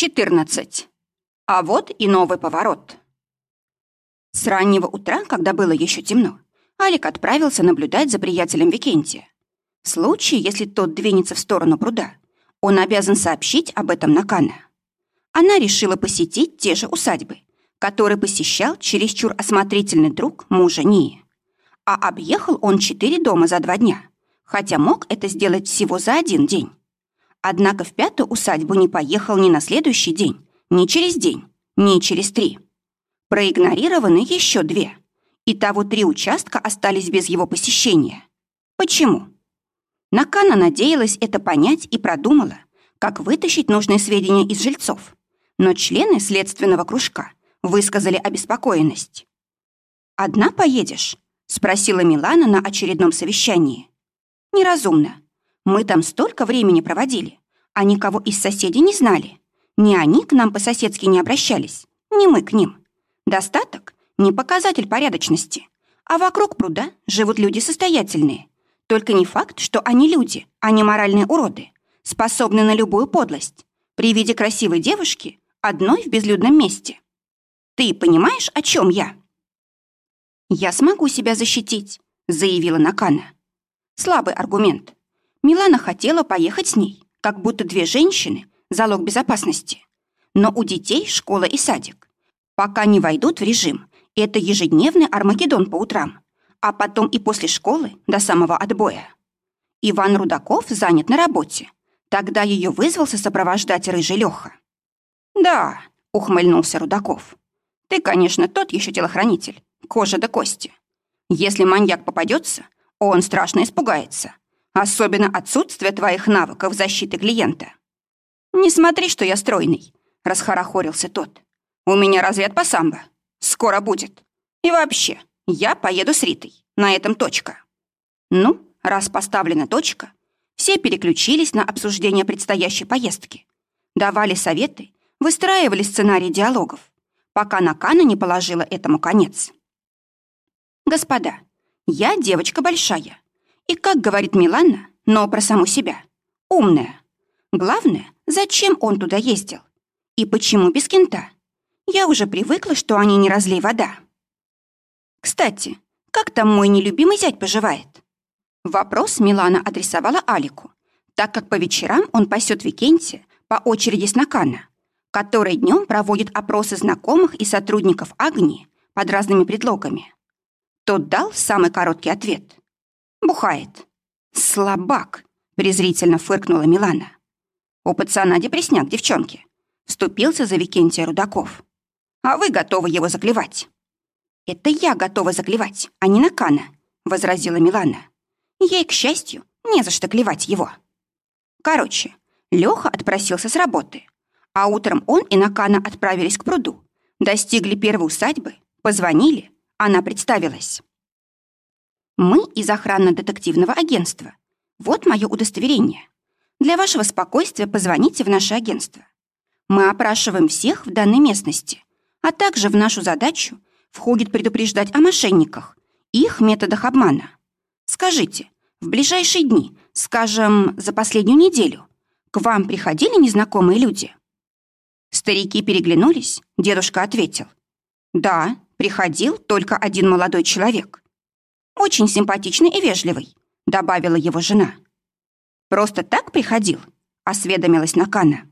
14. А вот и новый поворот. С раннего утра, когда было еще темно, Алик отправился наблюдать за приятелем Викентия. В случае, если тот двинется в сторону пруда, он обязан сообщить об этом Накана. Она решила посетить те же усадьбы, которые посещал чересчур осмотрительный друг мужа Нии. А объехал он четыре дома за два дня, хотя мог это сделать всего за один день. Однако в пятую усадьбу не поехал ни на следующий день, ни через день, ни через три. Проигнорированы еще две. Итого три участка остались без его посещения. Почему? Накана надеялась это понять и продумала, как вытащить нужные сведения из жильцов. Но члены следственного кружка высказали обеспокоенность. «Одна поедешь?» — спросила Милана на очередном совещании. «Неразумно. Мы там столько времени проводили, а никого из соседей не знали. Ни они к нам по-соседски не обращались, ни мы к ним. Достаток — не показатель порядочности. А вокруг пруда живут люди состоятельные. Только не факт, что они люди, а не моральные уроды, способны на любую подлость. При виде красивой девушки, одной в безлюдном месте. Ты понимаешь, о чем я? «Я смогу себя защитить», — заявила Накана. Слабый аргумент. Милана хотела поехать с ней, как будто две женщины — залог безопасности. Но у детей школа и садик. Пока не войдут в режим, это ежедневный Армагеддон по утрам, а потом и после школы до самого отбоя. Иван Рудаков занят на работе. Тогда ее вызвался сопровождать рыжий Леха. «Да», — ухмыльнулся Рудаков. «Ты, конечно, тот еще телохранитель, кожа до кости. Если маньяк попадется, он страшно испугается. Особенно отсутствие твоих навыков защиты клиента. «Не смотри, что я стройный», — расхорохорился тот. «У меня разряд по самбо. Скоро будет. И вообще, я поеду с Ритой. На этом точка». Ну, раз поставлена точка, все переключились на обсуждение предстоящей поездки. Давали советы, выстраивали сценарий диалогов, пока Накана не положила этому конец. «Господа, я девочка большая, и, как говорит Милана, но про саму себя, умная. Главное, зачем он туда ездил? И почему без кента? Я уже привыкла, что они не разлей вода. Кстати, как там мой нелюбимый зять поживает? Вопрос Милана адресовала Алику, так как по вечерам он пасет Викентия по очереди с Накана, который днем проводит опросы знакомых и сотрудников Агнии под разными предлогами. Тот дал самый короткий ответ. Бухает. Слабак, презрительно фыркнула Милана. У пацана депресняк, девчонки. Вступился за Викентия Рудаков. А вы готовы его заклевать. Это я готова заклевать, а не Накана, возразила Милана. Ей, к счастью, не за что клевать его. Короче, Лёха отпросился с работы, а утром он и Накана отправились к пруду, достигли первой усадьбы, позвонили, она представилась. Мы из охранно-детективного агентства. Вот мое удостоверение. Для вашего спокойствия позвоните в наше агентство. Мы опрашиваем всех в данной местности, а также в нашу задачу входит предупреждать о мошенниках их методах обмана. Скажите, в ближайшие дни, скажем, за последнюю неделю, к вам приходили незнакомые люди? Старики переглянулись, дедушка ответил. Да, приходил только один молодой человек. Очень симпатичный и вежливый», — добавила его жена. «Просто так приходил?» — осведомилась Накана.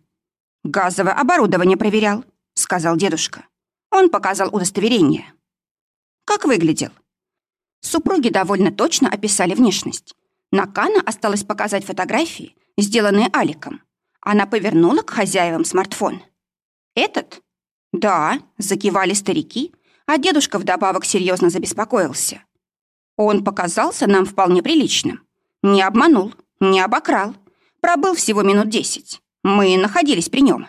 «Газовое оборудование проверял», — сказал дедушка. Он показал удостоверение. «Как выглядел?» Супруги довольно точно описали внешность. Накана осталось показать фотографии, сделанные Аликом. Она повернула к хозяевам смартфон. «Этот?» «Да», — закивали старики, а дедушка вдобавок серьезно забеспокоился. Он показался нам вполне приличным. Не обманул, не обокрал. Пробыл всего минут десять. Мы находились при нем.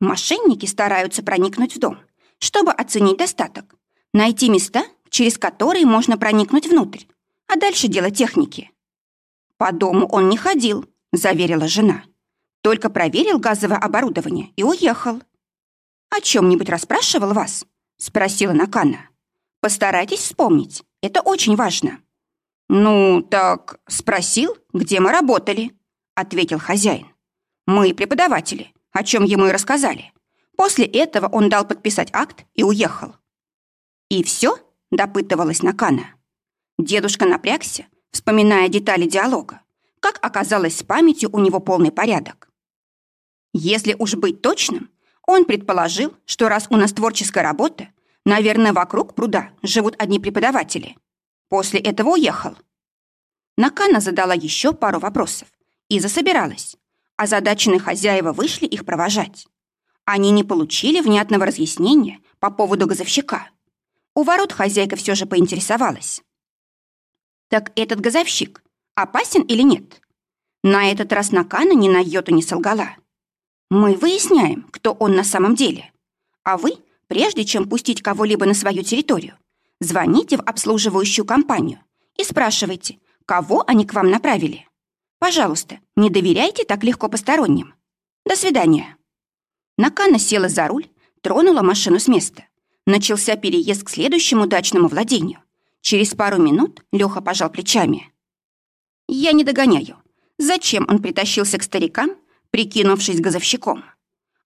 Мошенники стараются проникнуть в дом, чтобы оценить достаток, найти места, через которые можно проникнуть внутрь, а дальше дело техники. «По дому он не ходил», — заверила жена. «Только проверил газовое оборудование и уехал». «О чем-нибудь расспрашивал вас?» — спросила Накана. «Постарайтесь вспомнить. Это очень важно». «Ну, так спросил, где мы работали», — ответил хозяин. «Мы преподаватели, о чем ему и рассказали. После этого он дал подписать акт и уехал. «И все?» – допытывалась Накана. Дедушка напрягся, вспоминая детали диалога. Как оказалось, с памятью у него полный порядок. Если уж быть точным, он предположил, что раз у нас творческая работа, наверное, вокруг пруда живут одни преподаватели. После этого уехал. Накана задала еще пару вопросов и засобиралась. Озадаченные хозяева вышли их провожать. Они не получили внятного разъяснения по поводу газовщика. У ворот хозяйка все же поинтересовалась. «Так этот газовщик опасен или нет?» На этот раз Накана ни на йоту не солгала. «Мы выясняем, кто он на самом деле. А вы, прежде чем пустить кого-либо на свою территорию, звоните в обслуживающую компанию и спрашивайте, кого они к вам направили. Пожалуйста, не доверяйте так легко посторонним. До свидания». Накана села за руль, тронула машину с места. Начался переезд к следующему дачному владению. Через пару минут Леха пожал плечами. «Я не догоняю. Зачем он притащился к старикам, прикинувшись газовщиком?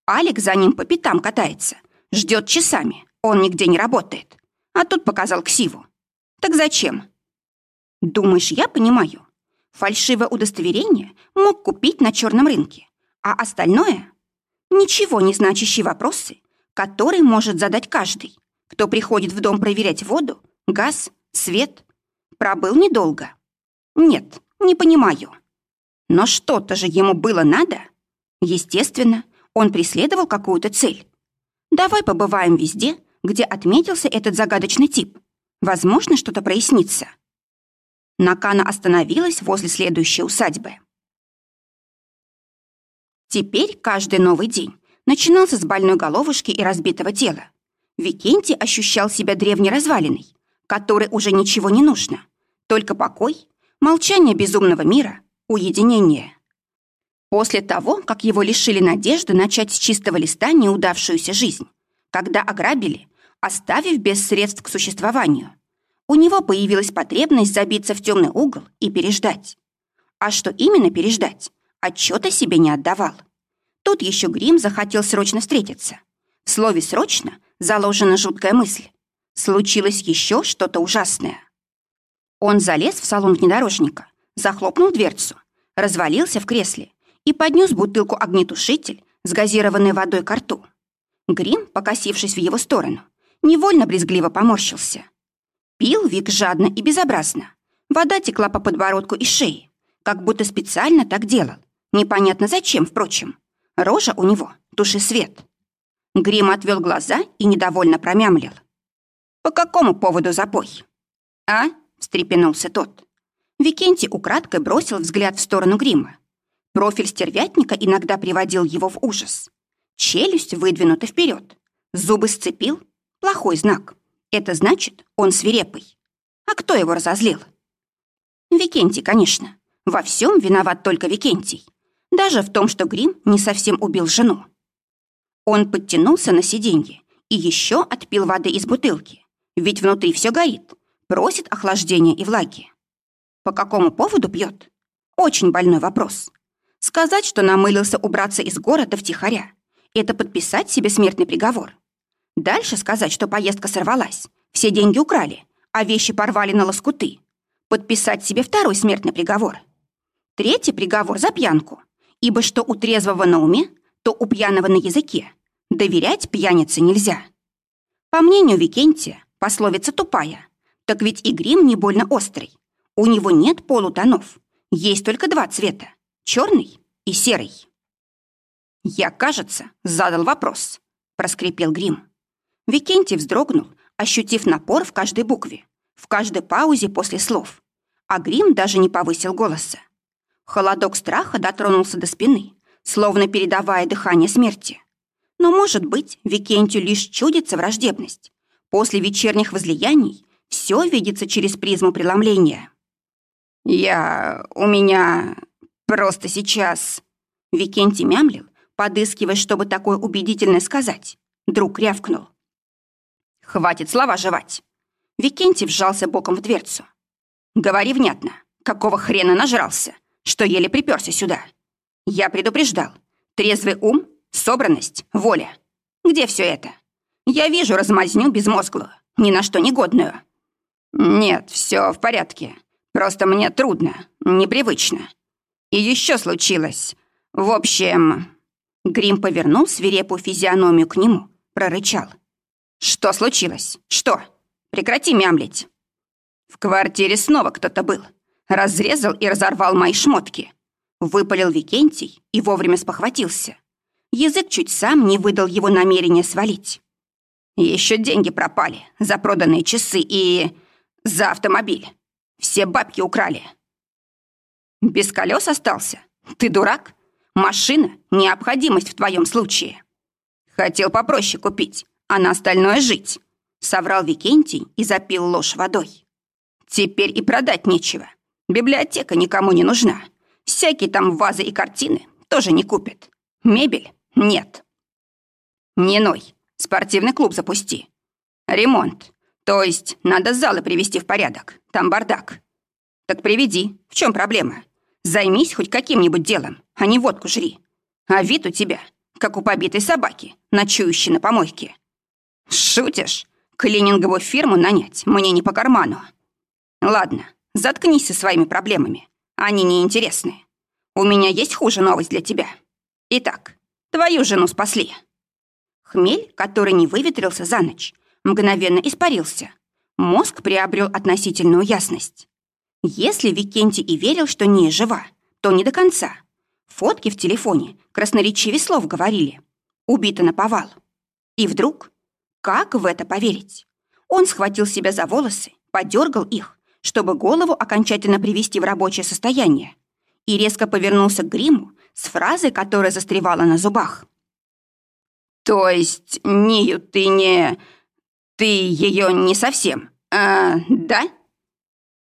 Алик за ним по пятам катается, ждет часами, он нигде не работает. А тут показал ксиву. Так зачем? Думаешь, я понимаю? Фальшивое удостоверение мог купить на черном рынке, а остальное — ничего не значащие вопросы, которые может задать каждый, кто приходит в дом проверять воду, газ, свет. Пробыл недолго. Нет, не понимаю. Но что-то же ему было надо. Естественно, он преследовал какую-то цель. Давай побываем везде, где отметился этот загадочный тип. Возможно, что-то прояснится. Накана остановилась возле следующей усадьбы. Теперь каждый новый день начинался с больной головушки и разбитого тела. Викентий ощущал себя древней развалиной, которой уже ничего не нужно, только покой, молчание безумного мира, уединение. После того, как его лишили надежды начать с чистого листа неудавшуюся жизнь, когда ограбили, оставив без средств к существованию, у него появилась потребность забиться в темный угол и переждать. А что именно переждать, отчета себе не отдавал. Тут еще Грим захотел срочно встретиться. В слове «срочно» заложена жуткая мысль. Случилось еще что-то ужасное. Он залез в салон внедорожника, захлопнул дверцу, развалился в кресле и поднес бутылку огнетушитель с газированной водой к рту. Грим, покосившись в его сторону, невольно брезгливо поморщился. Пил Вик жадно и безобразно. Вода текла по подбородку и шее, как будто специально так делал. Непонятно зачем, впрочем. Рожа у него — туши свет. Грим отвел глаза и недовольно промямлил. «По какому поводу запой?» «А?» — встрепенулся тот. Викентий украдкой бросил взгляд в сторону грима. Профиль стервятника иногда приводил его в ужас. Челюсть выдвинута вперед. Зубы сцепил. Плохой знак. Это значит, он свирепый. А кто его разозлил? Викентий, конечно. Во всем виноват только Викентий. Даже в том, что Грим не совсем убил жену. Он подтянулся на сиденье и еще отпил воды из бутылки. Ведь внутри все горит. Просит охлаждения и влаги. По какому поводу пьет? Очень больной вопрос. Сказать, что намылился убраться из города втихаря, это подписать себе смертный приговор. Дальше сказать, что поездка сорвалась, все деньги украли, а вещи порвали на лоскуты. Подписать себе второй смертный приговор. Третий приговор за пьянку, ибо что у трезвого на уме, то у пьяного на языке. Доверять пьянице нельзя. По мнению Викентия, пословица тупая. Так ведь и грим не больно острый. У него нет полутонов. Есть только два цвета — черный и серый. «Я, кажется, задал вопрос», — проскрипел грим. Викентий вздрогнул, ощутив напор в каждой букве, в каждой паузе после слов. А Грим даже не повысил голоса. Холодок страха дотронулся до спины, словно передавая дыхание смерти. Но, может быть, Викентию лишь чудится враждебность. После вечерних возлияний все видится через призму преломления. «Я... у меня... просто сейчас...» Викентий мямлил, подыскивая, чтобы такое убедительное сказать. Друг рявкнул. Хватит слова жевать. Викентий вжался боком в дверцу. Говори внятно. Какого хрена нажрался, что еле приперся сюда? Я предупреждал. Трезвый ум собранность, воля. Где все это? Я вижу размазню безмозглую, ни на что негодную. Нет, все в порядке. Просто мне трудно, непривычно. И еще случилось. В общем... Грим повернул свирепую физиономию к нему, прорычал. «Что случилось? Что? Прекрати мямлить!» В квартире снова кто-то был. Разрезал и разорвал мои шмотки. Выпалил Викентий и вовремя спохватился. Язык чуть сам не выдал его намерение свалить. Еще деньги пропали за проданные часы и... за автомобиль. Все бабки украли. Без колес остался? Ты дурак? Машина — необходимость в твоем случае. Хотел попроще купить, а на остальное жить. Соврал Викентий и запил ложь водой. Теперь и продать нечего. Библиотека никому не нужна. Всякие там вазы и картины тоже не купят. Мебель нет. Не ной. Спортивный клуб запусти. Ремонт. То есть надо залы привести в порядок. Там бардак. Так приведи. В чем проблема? Займись хоть каким-нибудь делом, а не водку жри. А вид у тебя, как у побитой собаки, ночующей на помойке. Шутишь? Клининговую фирму нанять мне не по карману. Ладно, заткнись со своими проблемами. Они неинтересны. У меня есть хуже новость для тебя. Итак, твою жену спасли. Хмель, который не выветрился за ночь, мгновенно испарился. Мозг приобрел относительную ясность. Если Викентий и верил, что не жива, то не до конца. Фотки в телефоне красноречивее слов говорили. Убита на повал. И вдруг, как в это поверить? Он схватил себя за волосы, подергал их, чтобы голову окончательно привести в рабочее состояние, и резко повернулся к гриму с фразой, которая застревала на зубах. «То есть, Нию, ты не... ты ее не совсем, а, да?»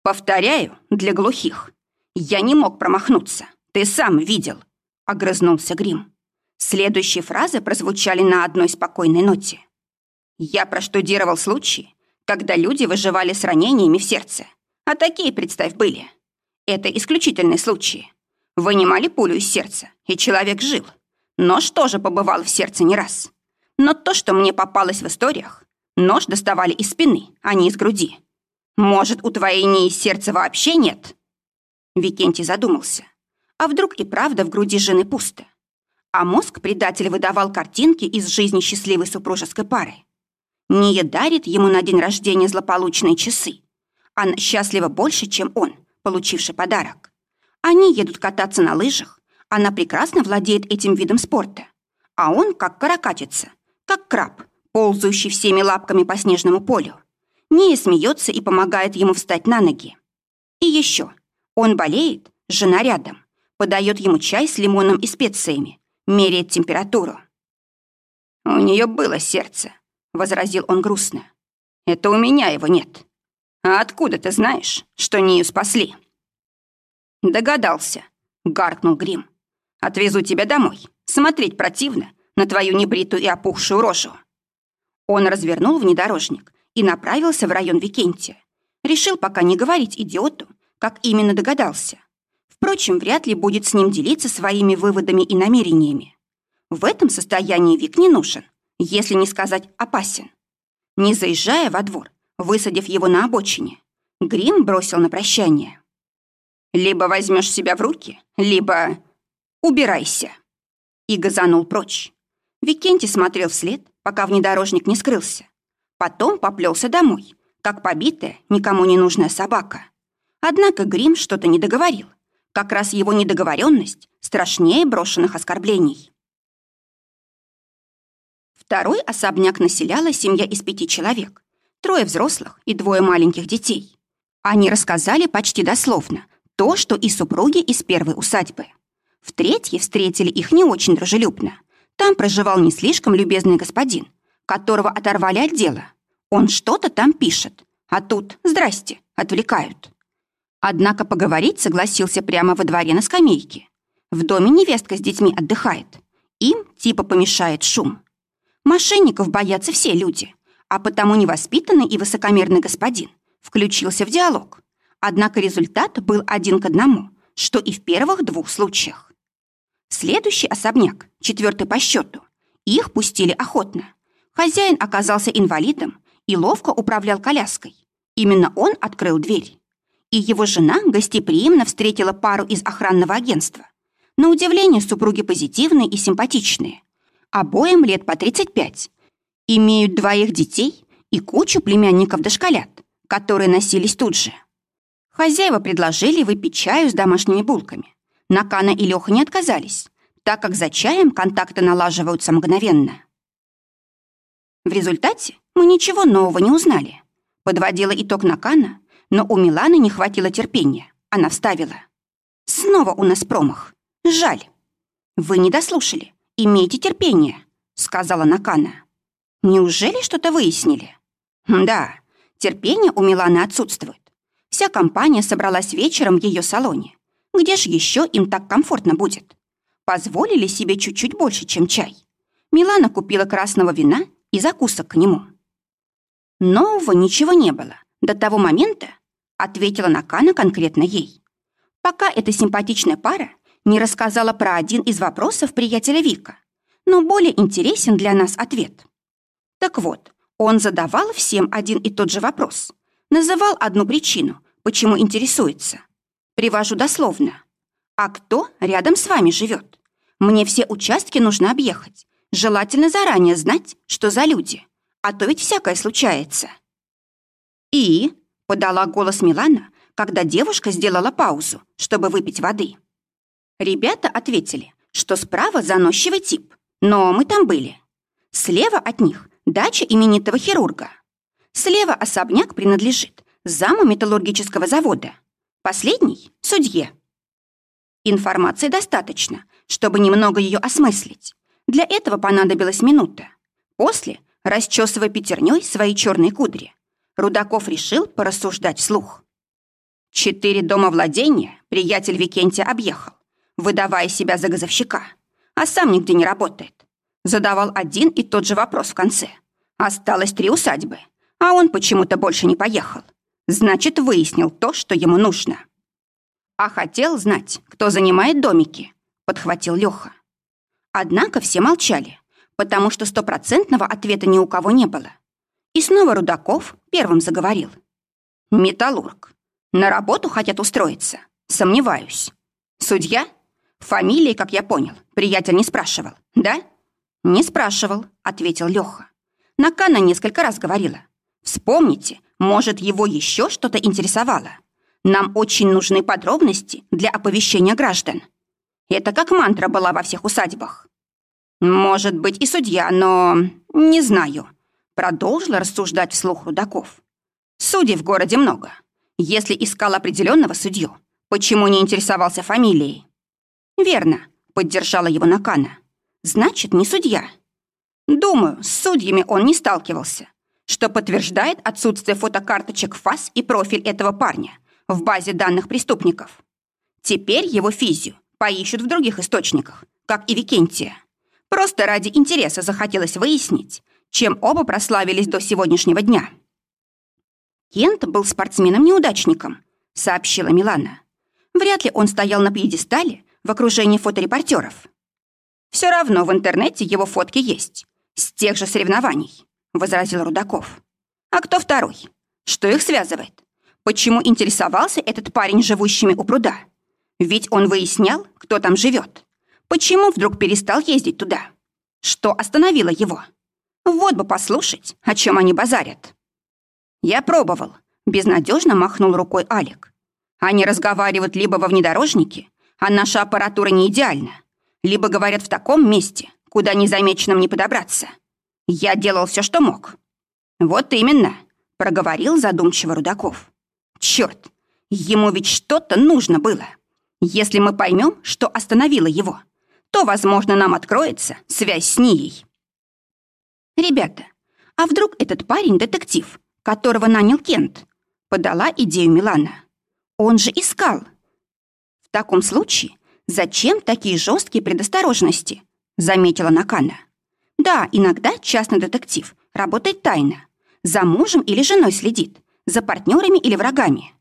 «Повторяю, для глухих. Я не мог промахнуться. Ты сам видел», — огрызнулся Грим. Следующие фразы прозвучали на одной спокойной ноте. «Я проштудировал случаи, когда люди выживали с ранениями в сердце. А такие, представь, были. Это исключительные случаи. Вынимали пулю из сердца, и человек жил. Нож тоже побывал в сердце не раз. Но то, что мне попалось в историях, нож доставали из спины, а не из груди. Может, у твоей Нии сердца вообще нет?» Викентий задумался. А вдруг и правда в груди жены пусто? А мозг предателя выдавал картинки из жизни счастливой супружеской пары. Ния дарит ему на день рождения злополучные часы. Она счастлива больше, чем он, получивший подарок. Они едут кататься на лыжах. Она прекрасно владеет этим видом спорта. А он как каракатица, как краб, ползающий всеми лапками по снежному полю. Ния смеется и помогает ему встать на ноги. И еще. Он болеет, жена рядом. Подает ему чай с лимоном и специями. Меряет температуру. «У нее было сердце», — возразил он грустно. «Это у меня его нет. А откуда ты знаешь, что Нию спасли?» «Догадался», — гаркнул Грим. «Отвезу тебя домой. Смотреть противно на твою небритую и опухшую рожу». Он развернул внедорожник и направился в район Викентия. Решил пока не говорить идиоту, как именно догадался. Впрочем, вряд ли будет с ним делиться своими выводами и намерениями. В этом состоянии Вик не нужен, если не сказать опасен. Не заезжая во двор, высадив его на обочине, Грим бросил на прощание. «Либо возьмешь себя в руки, либо убирайся!» И газанул прочь. Викентий смотрел вслед, пока внедорожник не скрылся. Потом поплелся домой, как побитая, никому не нужная собака. Однако Грим что-то не договорил. Как раз его недоговоренность страшнее брошенных оскорблений. Второй особняк населяла семья из пяти человек. Трое взрослых и двое маленьких детей. Они рассказали почти дословно то, что и супруги из первой усадьбы. В третьей встретили их не очень дружелюбно. Там проживал не слишком любезный господин, которого оторвали от дела. Он что-то там пишет, а тут «здрасте» отвлекают. Однако поговорить согласился прямо во дворе на скамейке. В доме невестка с детьми отдыхает. Им типа помешает шум. Мошенников боятся все люди, а потому невоспитанный и высокомерный господин включился в диалог. Однако результат был один к одному, что и в первых двух случаях. Следующий особняк, четвертый по счету, их пустили охотно. Хозяин оказался инвалидом и ловко управлял коляской. Именно он открыл дверь. И его жена гостеприимно встретила пару из охранного агентства. На удивление, супруги позитивные и симпатичные. Обоим лет по 35. Имеют двоих детей и кучу племянников-дошколят, которые носились тут же. Хозяева предложили выпить чаю с домашними булками. Накана и Леха не отказались, так как за чаем контакты налаживаются мгновенно. В результате мы ничего нового не узнали. Подводила итог Накана, но у Миланы не хватило терпения. Она вставила. «Снова у нас промах. Жаль». «Вы не дослушали. Имейте терпение», — сказала Накана. «Неужели что-то выяснили?» «Да, терпение у Миланы отсутствует. Вся компания собралась вечером в ее салоне. Где ж еще им так комфортно будет? Позволили себе чуть-чуть больше, чем чай. Милана купила красного вина и закусок к нему. Нового ничего не было. До того момента, ответила Накана конкретно ей. Пока эта симпатичная пара не рассказала про один из вопросов приятеля Вика, но более интересен для нас ответ. Так вот, он задавал всем один и тот же вопрос, называл одну причину, почему интересуется. Привожу дословно. А кто рядом с вами живет? Мне все участки нужно объехать. Желательно заранее знать, что за люди. А то ведь всякое случается. И подала голос Милана, когда девушка сделала паузу, чтобы выпить воды. Ребята ответили, что справа заносчивый тип, но мы там были. Слева от них дача именитого хирурга. Слева особняк принадлежит заму металлургического завода. Последний — судье. Информации достаточно, чтобы немного ее осмыслить. Для этого понадобилась минута. После, расчесывая пятерней свои черные кудри, Рудаков решил порассуждать вслух. Четыре дома владения приятель Викентия объехал, выдавая себя за газовщика, а сам нигде не работает. Задавал один и тот же вопрос в конце. Осталось три усадьбы, а он почему-то больше не поехал. Значит, выяснил то, что ему нужно. А хотел знать, кто занимает домики, подхватил Леха. Однако все молчали, потому что стопроцентного ответа ни у кого не было. И снова Рудаков первым заговорил. «Металлург. На работу хотят устроиться? Сомневаюсь. Судья? Фамилии, как я понял, приятель не спрашивал, да?» «Не спрашивал», — ответил Леха. Накана несколько раз говорила. «Вспомните, может, его еще что-то интересовало. Нам очень нужны подробности для оповещения граждан. Это как мантра была во всех усадьбах. Может быть, и судья, но... не знаю. Продолжила рассуждать вслух Рудаков. Судей в городе много. Если искал определенного судью, почему не интересовался фамилией? Верно, поддержала его Накана. Значит, не судья. Думаю, с судьями он не сталкивался что подтверждает отсутствие фотокарточек ФАС и профиль этого парня в базе данных преступников. Теперь его физию поищут в других источниках, как и Викентия. Просто ради интереса захотелось выяснить, чем оба прославились до сегодняшнего дня. Кент был спортсменом-неудачником, сообщила Милана. Вряд ли он стоял на пьедестале в окружении фоторепортеров. Все равно в интернете его фотки есть, с тех же соревнований. — возразил Рудаков. «А кто второй? Что их связывает? Почему интересовался этот парень живущими у пруда? Ведь он выяснял, кто там живет. Почему вдруг перестал ездить туда? Что остановило его? Вот бы послушать, о чем они базарят». «Я пробовал», — безнадежно махнул рукой Алик. «Они разговаривают либо во внедорожнике, а наша аппаратура не идеальна, либо говорят в таком месте, куда незамеченным не подобраться. Я делал все, что мог». «Вот именно», — проговорил задумчиво Рудаков. «Черт, ему ведь что-то нужно было. Если мы поймем, что остановило его, то, возможно, нам откроется связь с Нией». «Ребята, а вдруг этот парень детектив, которого нанял Кент?» — подала идею Милана. «Он же искал». «В таком случае зачем такие жесткие предосторожности?» — заметила Накана. Да, иногда частный детектив работает тайно. За мужем или женой следит, за партнерами или врагами.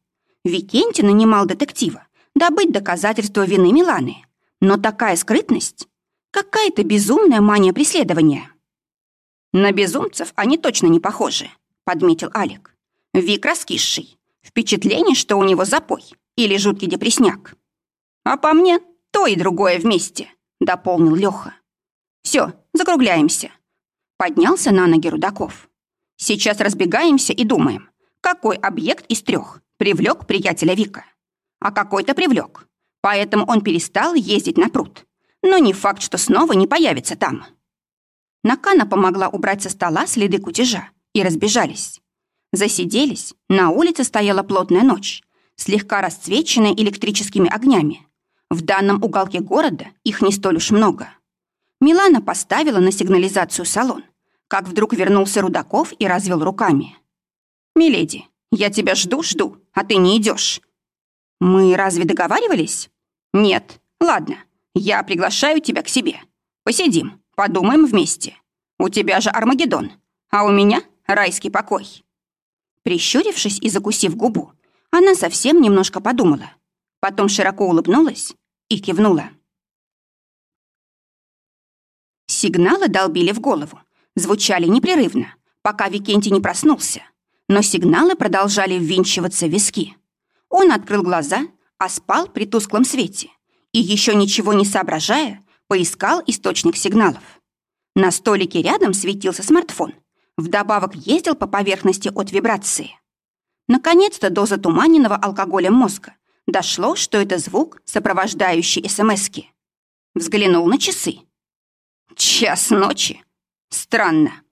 Викентий нанимал детектива добыть доказательства вины Миланы. Но такая скрытность, какая-то безумная мания преследования. На безумцев они точно не похожи, подметил Алик. Вик раскисший. Впечатление, что у него запой или жуткий депресняк. А по мне то и другое вместе, дополнил Леха. Все, закругляемся. Поднялся на ноги Рудаков. Сейчас разбегаемся и думаем, какой объект из трех привлек приятеля Вика. А какой-то привлек. Поэтому он перестал ездить на пруд. Но не факт, что снова не появится там. Накана помогла убрать со стола следы кутежа и разбежались. Засиделись, на улице стояла плотная ночь, слегка расцвеченная электрическими огнями. В данном уголке города их не столь уж много. Милана поставила на сигнализацию салон, как вдруг вернулся Рудаков и развел руками. «Миледи, я тебя жду-жду, а ты не идешь. «Мы разве договаривались?» «Нет. Ладно, я приглашаю тебя к себе. Посидим, подумаем вместе. У тебя же Армагеддон, а у меня райский покой». Прищурившись и закусив губу, она совсем немножко подумала. Потом широко улыбнулась и кивнула. Сигналы долбили в голову, звучали непрерывно, пока Викентий не проснулся, но сигналы продолжали ввинчиваться в виски. Он открыл глаза, а спал при тусклом свете и, еще ничего не соображая, поискал источник сигналов. На столике рядом светился смартфон, вдобавок ездил по поверхности от вибрации. Наконец-то до затуманенного алкоголем мозга дошло, что это звук, сопровождающий СМСки. Взглянул на часы. Час ночи. Странно.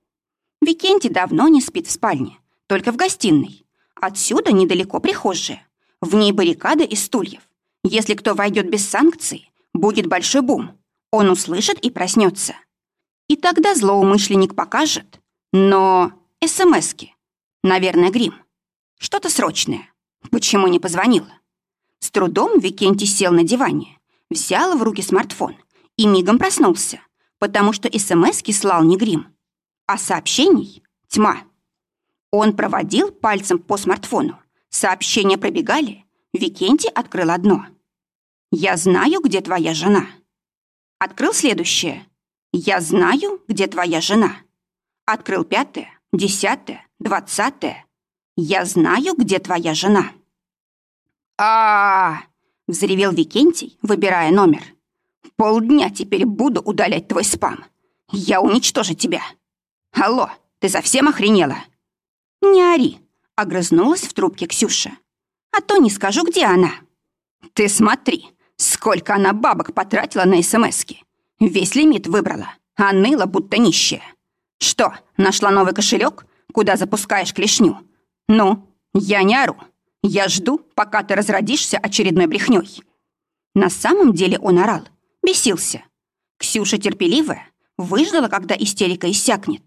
Викентий давно не спит в спальне, только в гостиной. Отсюда недалеко прихожая. В ней баррикада из стульев. Если кто войдет без санкций, будет большой бум. Он услышит и проснется. И тогда злоумышленник покажет. Но СМСки. Наверное, грим. Что-то срочное. Почему не позвонила? С трудом Викентий сел на диване, взял в руки смартфон и мигом проснулся, потому что СМСки слал не грим, а сообщений — тьма. Он проводил пальцем по смартфону, Сообщения пробегали. Викентий открыл одно. «Я знаю, где твоя жена». Открыл следующее. «Я знаю, где твоя жена». Открыл пятое, десятое, двадцатое. «Я знаю, где твоя жена». а, -а, -а взревел Викентий, выбирая номер. «Полдня теперь буду удалять твой спам. Я уничтожу тебя. Алло, ты совсем охренела?» «Не ори», Огрызнулась в трубке Ксюша. «А то не скажу, где она». «Ты смотри, сколько она бабок потратила на СМСки. Весь лимит выбрала, а ныла будто нищая. Что, нашла новый кошелек, куда запускаешь клешню? Ну, я не ору. Я жду, пока ты разродишься очередной брехнёй». На самом деле он орал, бесился. Ксюша терпеливая, выждала, когда истерика иссякнет.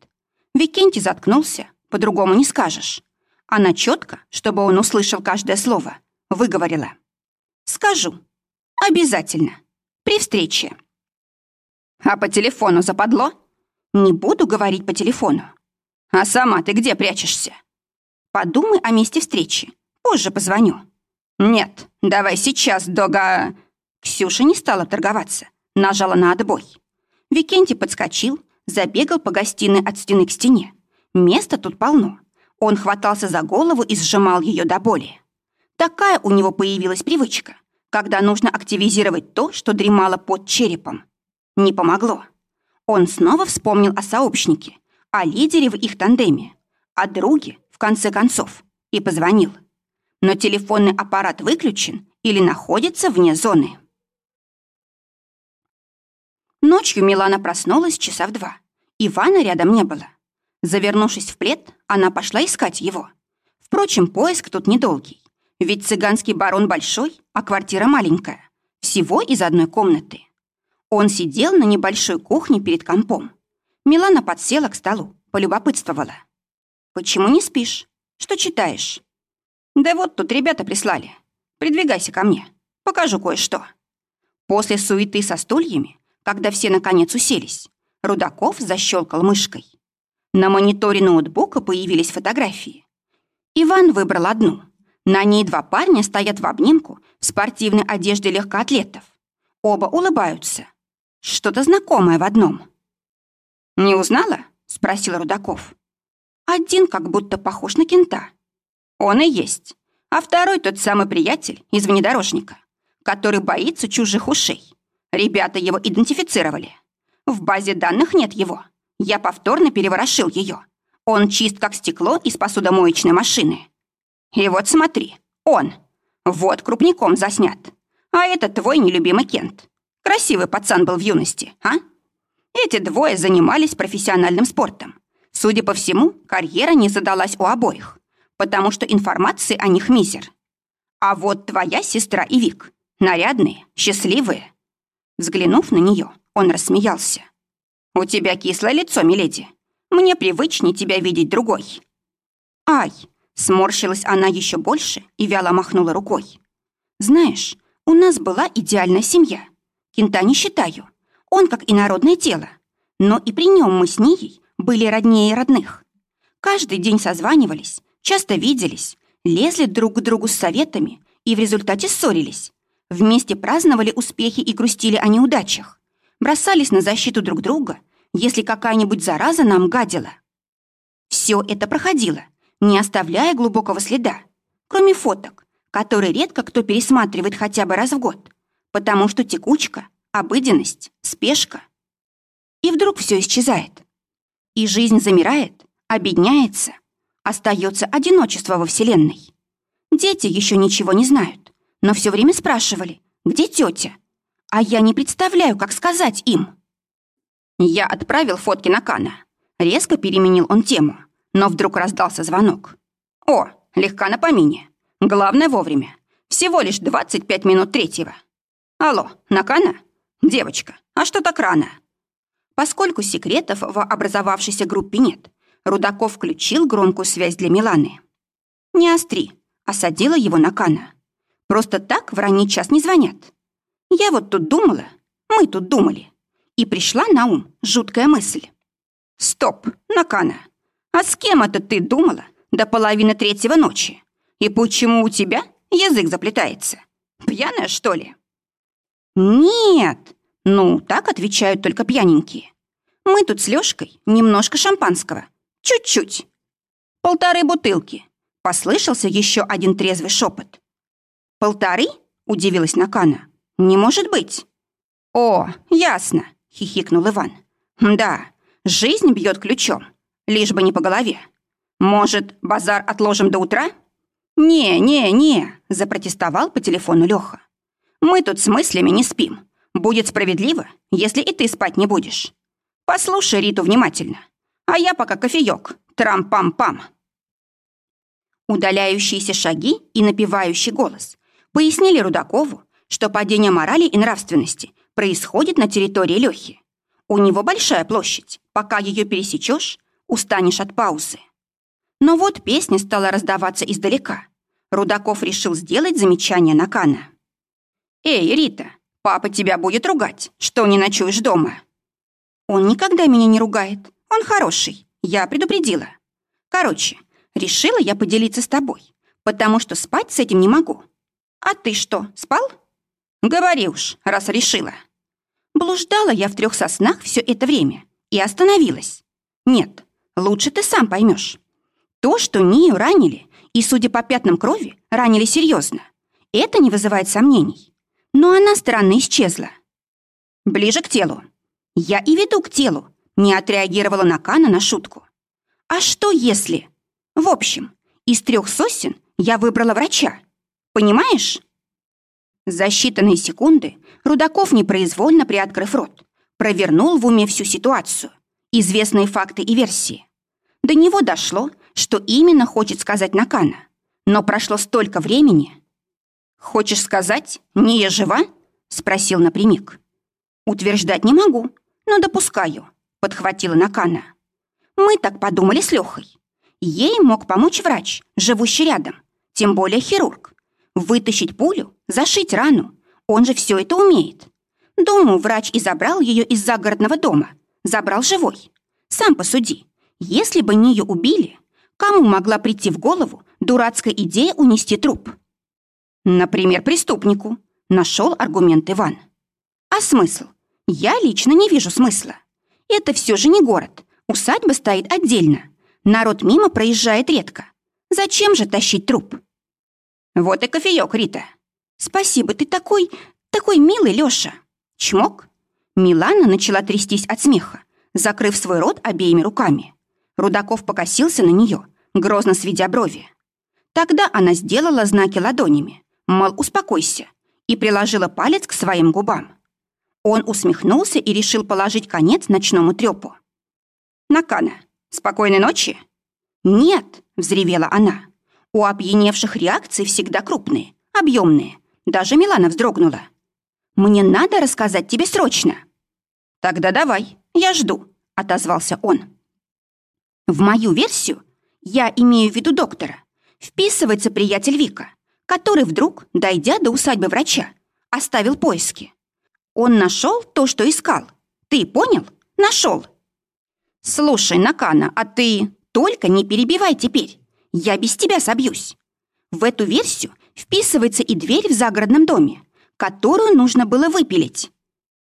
Викентий заткнулся, по-другому не скажешь. Она четко, чтобы он услышал каждое слово, выговорила. «Скажу. Обязательно. При встрече». «А по телефону западло?» «Не буду говорить по телефону». «А сама ты где прячешься?» «Подумай о месте встречи. Позже позвоню». «Нет, давай сейчас, дога...» Ксюша не стала торговаться, нажала на отбой. Викентий подскочил, забегал по гостиной от стены к стене. Места тут полно. Он хватался за голову и сжимал ее до боли. Такая у него появилась привычка, когда нужно активизировать то, что дремало под черепом. Не помогло. Он снова вспомнил о сообщнике, о лидере в их тандеме, о друге, в конце концов, и позвонил. Но телефонный аппарат выключен или находится вне зоны. Ночью Милана проснулась часа в два. Ивана рядом не было. Завернувшись в плед, она пошла искать его. Впрочем, поиск тут недолгий. Ведь цыганский барон большой, а квартира маленькая. Всего из одной комнаты. Он сидел на небольшой кухне перед компом. Милана подсела к столу, полюбопытствовала. «Почему не спишь? Что читаешь?» «Да вот тут ребята прислали. Придвигайся ко мне. Покажу кое-что». После суеты со стульями, когда все наконец уселись, Рудаков защелкал мышкой. На мониторе ноутбука появились фотографии. Иван выбрал одну. На ней два парня стоят в обнимку в спортивной одежде легкоатлетов. Оба улыбаются. Что-то знакомое в одном. «Не узнала?» — спросил Рудаков. Один как будто похож на кента. Он и есть. А второй тот самый приятель из внедорожника, который боится чужих ушей. Ребята его идентифицировали. В базе данных нет его. Я повторно переворошил ее. Он чист, как стекло из посудомоечной машины. И вот смотри, он. Вот крупником заснят. А это твой нелюбимый Кент. Красивый пацан был в юности, а? Эти двое занимались профессиональным спортом. Судя по всему, карьера не задалась у обоих, потому что информации о них мизер. А вот твоя сестра и Вик, нарядные, счастливые. Взглянув на нее, он рассмеялся. «У тебя кислое лицо, миледи. Мне привычнее тебя видеть другой». «Ай!» — сморщилась она еще больше и вяло махнула рукой. «Знаешь, у нас была идеальная семья. Кента не считаю. Он как инородное тело. Но и при нем мы с ней были роднее родных. Каждый день созванивались, часто виделись, лезли друг к другу с советами и в результате ссорились. Вместе праздновали успехи и грустили о неудачах. Бросались на защиту друг друга, если какая-нибудь зараза нам гадила. Все это проходило, не оставляя глубокого следа, кроме фоток, которые редко кто пересматривает хотя бы раз в год, потому что текучка, обыденность, спешка. И вдруг все исчезает. И жизнь замирает, обедняется, остается одиночество во Вселенной. Дети еще ничего не знают, но все время спрашивали, где тетя? А я не представляю, как сказать им. Я отправил фотки на Кана. Резко переменил он тему, но вдруг раздался звонок. О, легка на помине. Главное вовремя. Всего лишь 25 минут третьего. Алло, Накана? Девочка, а что так рано? Поскольку секретов в образовавшейся группе нет, Рудаков включил громкую связь для Миланы. «Не остри», — осадила его Накана. «Просто так в ранний час не звонят. Я вот тут думала, мы тут думали, и пришла на ум жуткая мысль. Стоп, Накана, а с кем это ты думала до половины третьего ночи? И почему у тебя язык заплетается? Пьяная, что ли?» «Нет», ну, так отвечают только пьяненькие. Мы тут с Лёшкой немножко шампанского. Чуть-чуть. Полторы бутылки. Послышался еще один трезвый шепот. «Полторы?» — удивилась Накана. «Не может быть». «О, ясно», — хихикнул Иван. «Да, жизнь бьет ключом, лишь бы не по голове. Может, базар отложим до утра?» «Не, не, не», — запротестовал по телефону Леха. «Мы тут с мыслями не спим. Будет справедливо, если и ты спать не будешь. Послушай Риту внимательно, а я пока кофеек. Трам-пам-пам. Удаляющиеся шаги и напевающий голос пояснили Рудакову, что падение морали и нравственности происходит на территории Лёхи. У него большая площадь. Пока ее пересечешь, устанешь от паузы. Но вот песня стала раздаваться издалека. Рудаков решил сделать замечание на Кана. «Эй, Рита, Папа тебя будет ругать, что не ночуешь дома». «Он никогда меня не ругает. Он хороший. Я предупредила. Короче, решила я поделиться с тобой, потому что спать с этим не могу. А ты что, спал?» «Говори уж, раз решила». Блуждала я в трех соснах все это время и остановилась. Нет, лучше ты сам поймешь. То, что Нию ранили, и, судя по пятнам крови, ранили серьезно, это не вызывает сомнений но она странно исчезла. Ближе к телу. Я и веду к телу, не отреагировала на Кана на шутку. А что если... В общем, из трех сосен я выбрала врача. Понимаешь? За считанные секунды Рудаков, непроизвольно приоткрыв рот, провернул в уме всю ситуацию, известные факты и версии. До него дошло, что именно хочет сказать Накана. Но прошло столько времени, «Хочешь сказать, не я жива?» — спросил напрямик. «Утверждать не могу, но допускаю», — подхватила Накана. «Мы так подумали с Лехой. Ей мог помочь врач, живущий рядом, тем более хирург. Вытащить пулю, зашить рану. Он же все это умеет. Думаю, врач и забрал ее из загородного дома. Забрал живой. Сам посуди. Если бы Нию убили, кому могла прийти в голову дурацкая идея унести труп?» Например, преступнику. Нашел аргумент Иван. А смысл? Я лично не вижу смысла. Это все же не город. Усадьба стоит отдельно. Народ мимо проезжает редко. Зачем же тащить труп? Вот и кофеек, Рита. Спасибо, ты такой, такой милый, Лёша. Чмок. Милана начала трястись от смеха, закрыв свой рот обеими руками. Рудаков покосился на нее, грозно сведя брови. Тогда она сделала знаки ладонями, мол, успокойся, и приложила палец к своим губам. Он усмехнулся и решил положить конец ночному трёпу. «Накана, спокойной ночи?» «Нет», — взревела она. «У опьяневших реакции всегда крупные, объемные. Даже Милана вздрогнула. Мне надо рассказать тебе срочно». «Тогда давай, я жду», — отозвался он. В мою версию, я имею в виду доктора, вписывается приятель Вика, который вдруг, дойдя до усадьбы врача, оставил поиски. Он нашел то, что искал. Ты понял? Нашел. Слушай, Накана, а ты только не перебивай теперь. Я без тебя собьюсь. В эту версию вписывается и дверь в загородном доме, которую нужно было выпилить.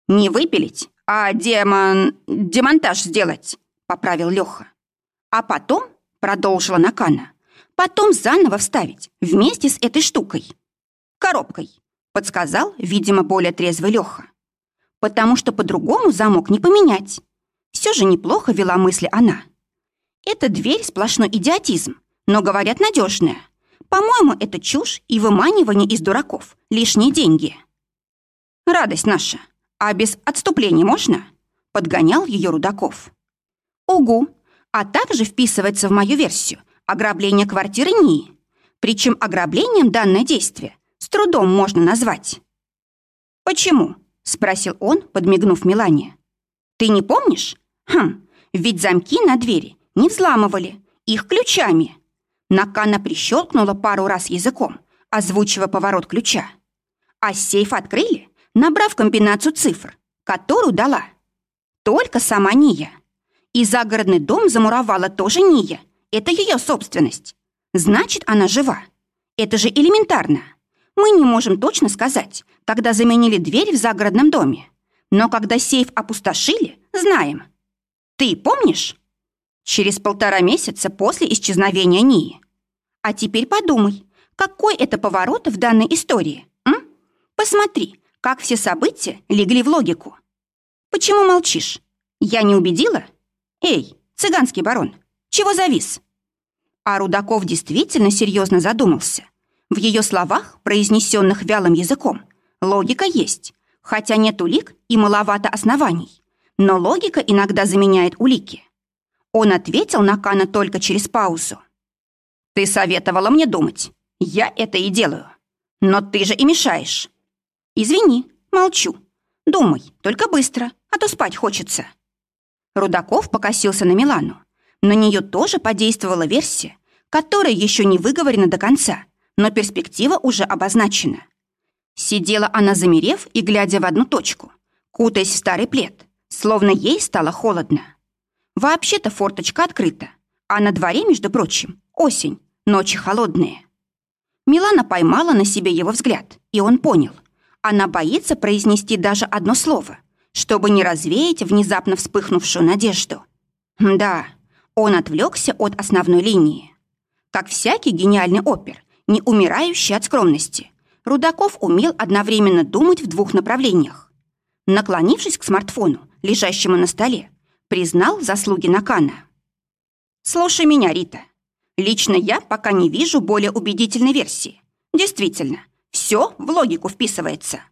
Не выпилить, а демон... демонтаж сделать, поправил Леха. А потом, продолжила Накана, потом заново вставить вместе с этой штукой. Коробкой, подсказал, видимо, более трезвый Леха потому что по-другому замок не поменять. Все же неплохо вела мысли она. Эта дверь сплошной идиотизм, но, говорят, надежная. По-моему, это чушь и выманивание из дураков, лишние деньги. Радость наша. А без отступления можно? Подгонял ее Рудаков. Угу. А также вписывается в мою версию ограбление квартиры НИИ. Причем ограблением данное действие с трудом можно назвать. Почему? спросил он, подмигнув Милане. Ты не помнишь? Хм, ведь замки на двери не взламывали, их ключами. Накана прищелкнула пару раз языком, озвучивая поворот ключа. А сейф открыли, набрав комбинацию цифр, которую дала. Только сама Ния. И загородный дом замуровала тоже Ния. Это ее собственность. Значит, она жива. Это же элементарно. Мы не можем точно сказать, когда заменили дверь в загородном доме. Но когда сейф опустошили, знаем. Ты помнишь? Через полтора месяца после исчезновения Нии. А теперь подумай, какой это поворот в данной истории? М? Посмотри, как все события легли в логику. Почему молчишь? Я не убедила? Эй, цыганский барон, чего завис? А Рудаков действительно серьезно задумался – в ее словах, произнесенных вялым языком, логика есть, хотя нет улик и маловато оснований. Но логика иногда заменяет улики. Он ответил на Кана только через паузу. «Ты советовала мне думать. Я это и делаю. Но ты же и мешаешь». «Извини, молчу. Думай, только быстро, а то спать хочется». Рудаков покосился на Милану. На нее тоже подействовала версия, которая еще не выговорена до конца, но перспектива уже обозначена. Сидела она, замерев и глядя в одну точку, кутаясь в старый плед, словно ей стало холодно. Вообще-то форточка открыта, а на дворе, между прочим, осень, ночи холодные. Милана поймала на себе его взгляд, и он понял. Она боится произнести даже одно слово, чтобы не развеять внезапно вспыхнувшую надежду. Да, он отвлекся от основной линии. Как всякий гениальный опер, не умирающий от скромности, Рудаков умел одновременно думать в двух направлениях. Наклонившись к смартфону, лежащему на столе, признал заслуги Накана. «Слушай меня, Рита. Лично я пока не вижу более убедительной версии. Действительно, все в логику вписывается.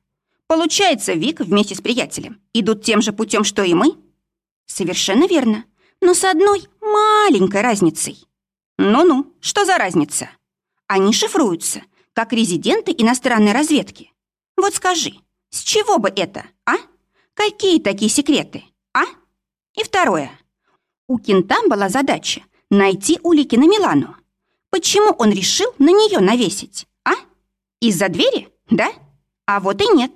Получается, Вик вместе с приятелем идут тем же путем, что и мы? Совершенно верно, но с одной маленькой разницей. Ну-ну, что за разница? Они шифруются, как резиденты иностранной разведки. Вот скажи, с чего бы это, а? Какие такие секреты? И второе. У Кента была задача найти улики на Милану. Почему он решил на нее навесить, а? Из-за двери, да? А вот и нет.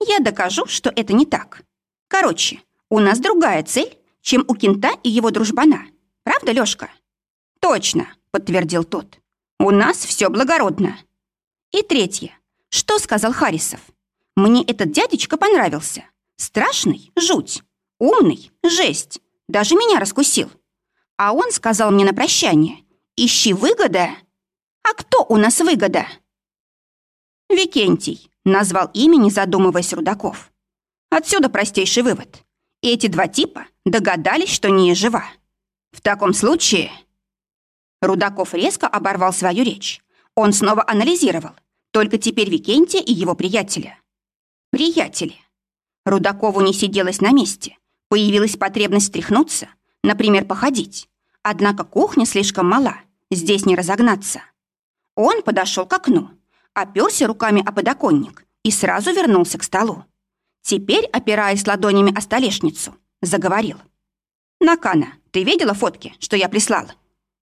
Я докажу, что это не так. Короче, у нас другая цель, чем у Кента и его дружбана. Правда, Лёшка? Точно, подтвердил тот. У нас все благородно. И третье. Что сказал Харисов? Мне этот дядечка понравился. Страшный — жуть. Умный — жесть. Даже меня раскусил. А он сказал мне на прощание. Ищи выгода. А кто у нас выгода? Викентий, назвал имя, не задумываясь Рудаков. Отсюда простейший вывод. Эти два типа догадались, что не жива. В таком случае... Рудаков резко оборвал свою речь. Он снова анализировал. Только теперь Викентия и его приятеля. Приятели. Рудакову не сиделось на месте. Появилась потребность встряхнуться, например, походить. Однако кухня слишком мала, здесь не разогнаться. Он подошел к окну, оперся руками о подоконник и сразу вернулся к столу. Теперь, опираясь ладонями о столешницу, заговорил. «Накана, ты видела фотки, что я прислал?»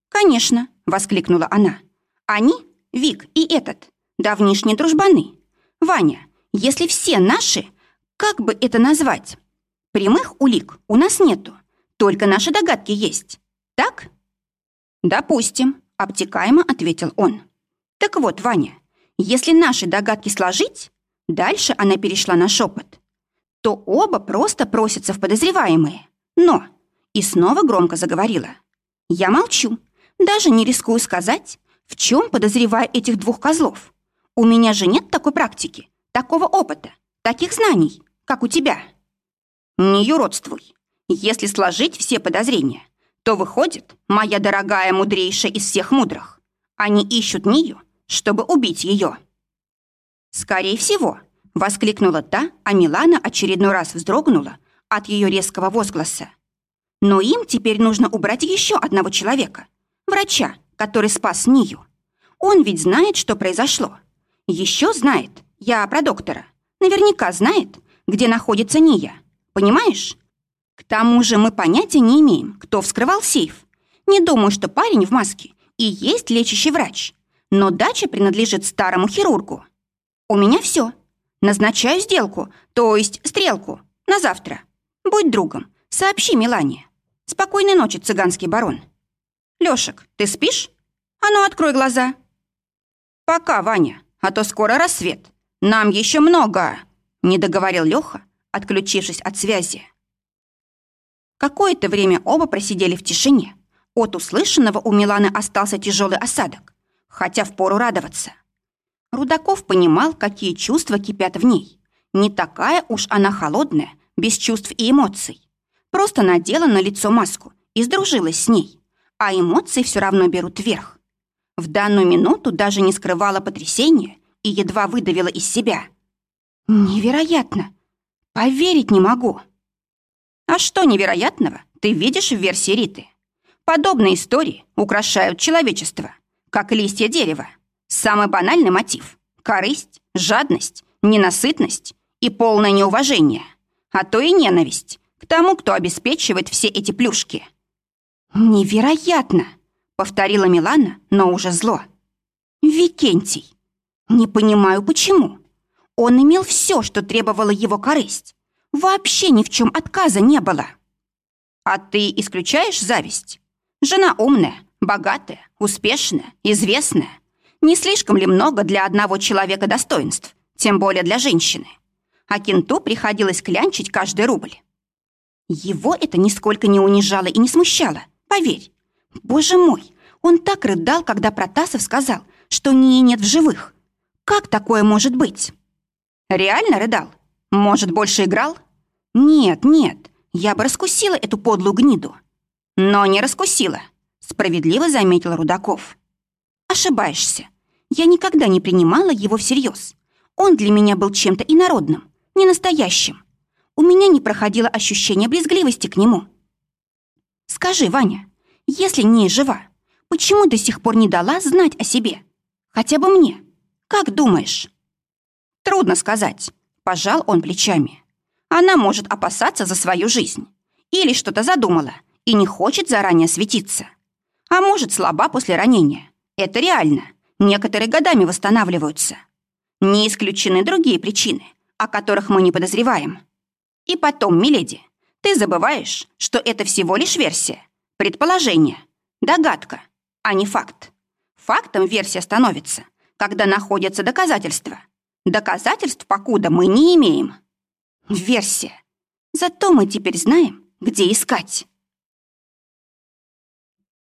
«Конечно», — воскликнула она. «Они, Вик и этот, давнишние дружбаны. Ваня, если все наши, как бы это назвать? Прямых улик у нас нету, только наши догадки есть. Так?» «Допустим», — обтекаемо ответил он. «Так вот, Ваня, если наши догадки сложить...» Дальше она перешла на шепот то оба просто просятся в подозреваемые. Но... И снова громко заговорила. Я молчу. Даже не рискую сказать, в чем подозреваю этих двух козлов. У меня же нет такой практики, такого опыта, таких знаний, как у тебя. Не юродствуй. Если сложить все подозрения, то выходит, моя дорогая мудрейшая из всех мудрых. Они ищут Нию, чтобы убить ее. Скорее всего, Воскликнула та, а Милана очередной раз вздрогнула от ее резкого возгласа. Но им теперь нужно убрать еще одного человека. Врача, который спас Нию. Он ведь знает, что произошло. Еще знает, я про доктора. Наверняка знает, где находится Ния. Понимаешь? К тому же мы понятия не имеем, кто вскрывал сейф. Не думаю, что парень в маске и есть лечащий врач. Но дача принадлежит старому хирургу. У меня все. Назначаю сделку, то есть стрелку, на завтра. Будь другом, сообщи Милане. Спокойной ночи, цыганский барон. Лёшек, ты спишь? А ну, открой глаза. Пока, Ваня, а то скоро рассвет. Нам еще много, не договорил Лёха, отключившись от связи. Какое-то время оба просидели в тишине. От услышанного у Миланы остался тяжелый осадок, хотя впору радоваться. Рудаков понимал, какие чувства кипят в ней. Не такая уж она холодная, без чувств и эмоций. Просто надела на лицо маску и сдружилась с ней. А эмоции все равно берут верх. В данную минуту даже не скрывала потрясения и едва выдавила из себя. «Невероятно! Поверить не могу!» «А что невероятного ты видишь в версии Риты? Подобные истории украшают человечество, как листья дерева. Самый банальный мотив — корысть, жадность, ненасытность и полное неуважение, а то и ненависть к тому, кто обеспечивает все эти плюшки. «Невероятно!» — повторила Милана, но уже зло. «Викентий! Не понимаю, почему. Он имел все, что требовало его корысть. Вообще ни в чем отказа не было. А ты исключаешь зависть? Жена умная, богатая, успешная, известная. Не слишком ли много для одного человека достоинств, тем более для женщины? А Кенту приходилось клянчить каждый рубль. Его это нисколько не унижало и не смущало, поверь. Боже мой, он так рыдал, когда Протасов сказал, что Нии нет в живых. Как такое может быть? Реально рыдал? Может, больше играл? Нет, нет, я бы раскусила эту подлую гниду. Но не раскусила, справедливо заметил Рудаков. Ошибаешься. Я никогда не принимала его всерьез. Он для меня был чем-то инородным, не настоящим. У меня не проходило ощущение брезгливости к нему. Скажи, Ваня, если не жива, почему до сих пор не дала знать о себе? Хотя бы мне. Как думаешь? Трудно сказать. Пожал он плечами. Она может опасаться за свою жизнь. Или что-то задумала и не хочет заранее светиться. А может, слаба после ранения. Это реально. Некоторые годами восстанавливаются. Не исключены другие причины, о которых мы не подозреваем. И потом, миледи, ты забываешь, что это всего лишь версия, предположение, догадка, а не факт. Фактом версия становится, когда находятся доказательства. Доказательств, покуда мы не имеем. Версия. Зато мы теперь знаем, где искать.